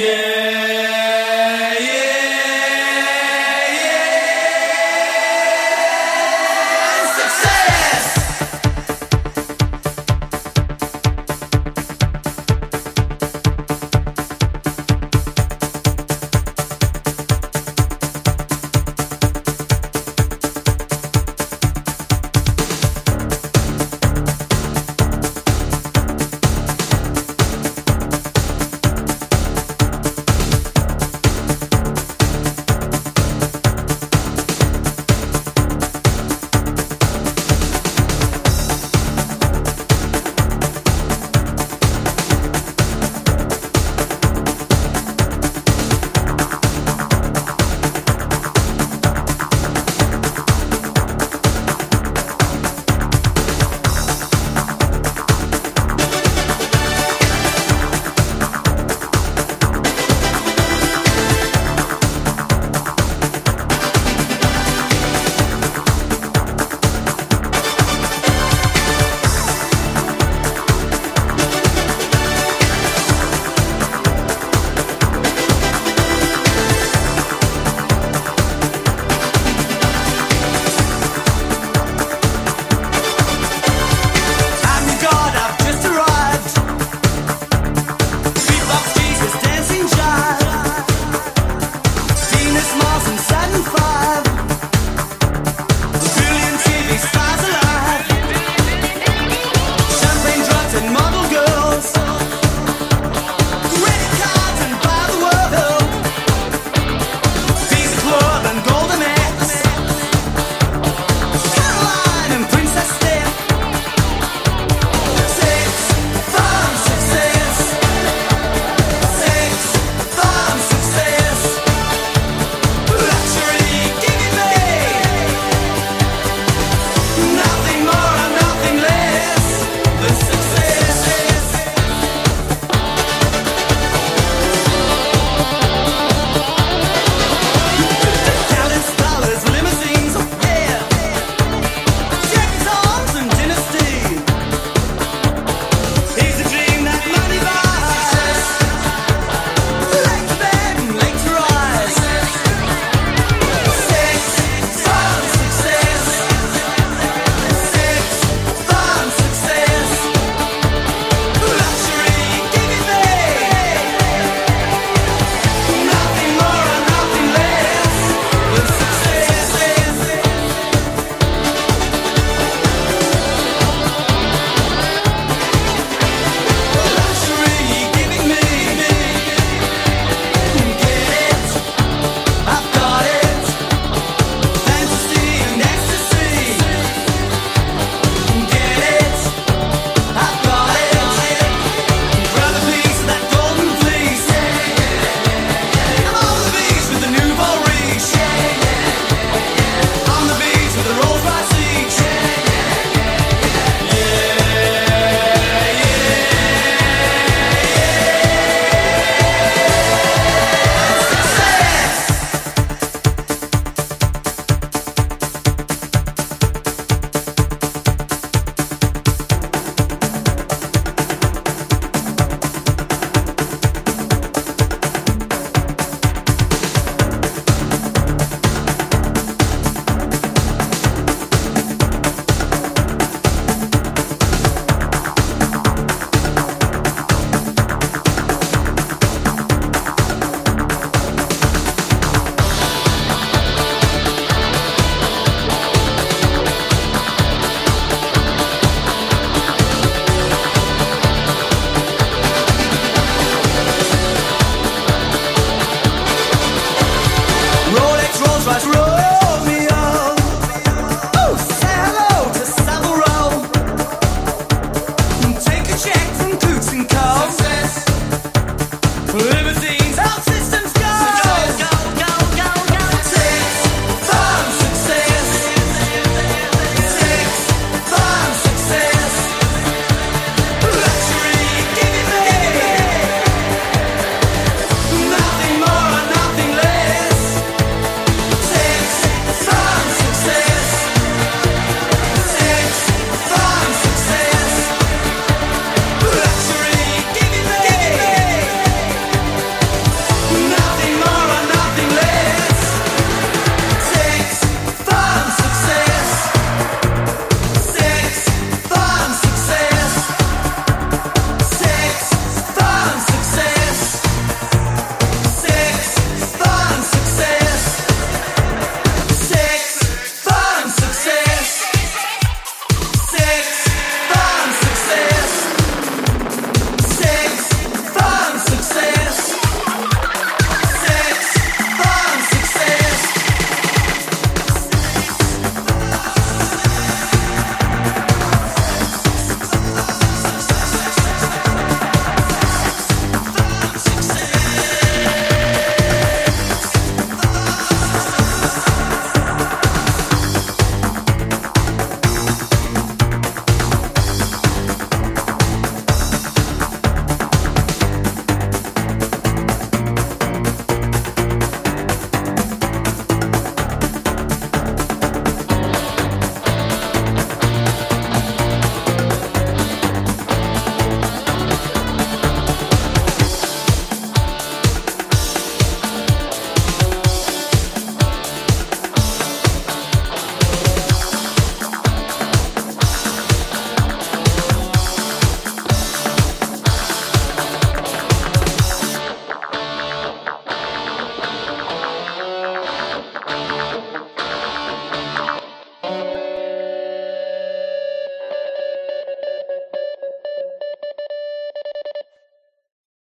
yeah.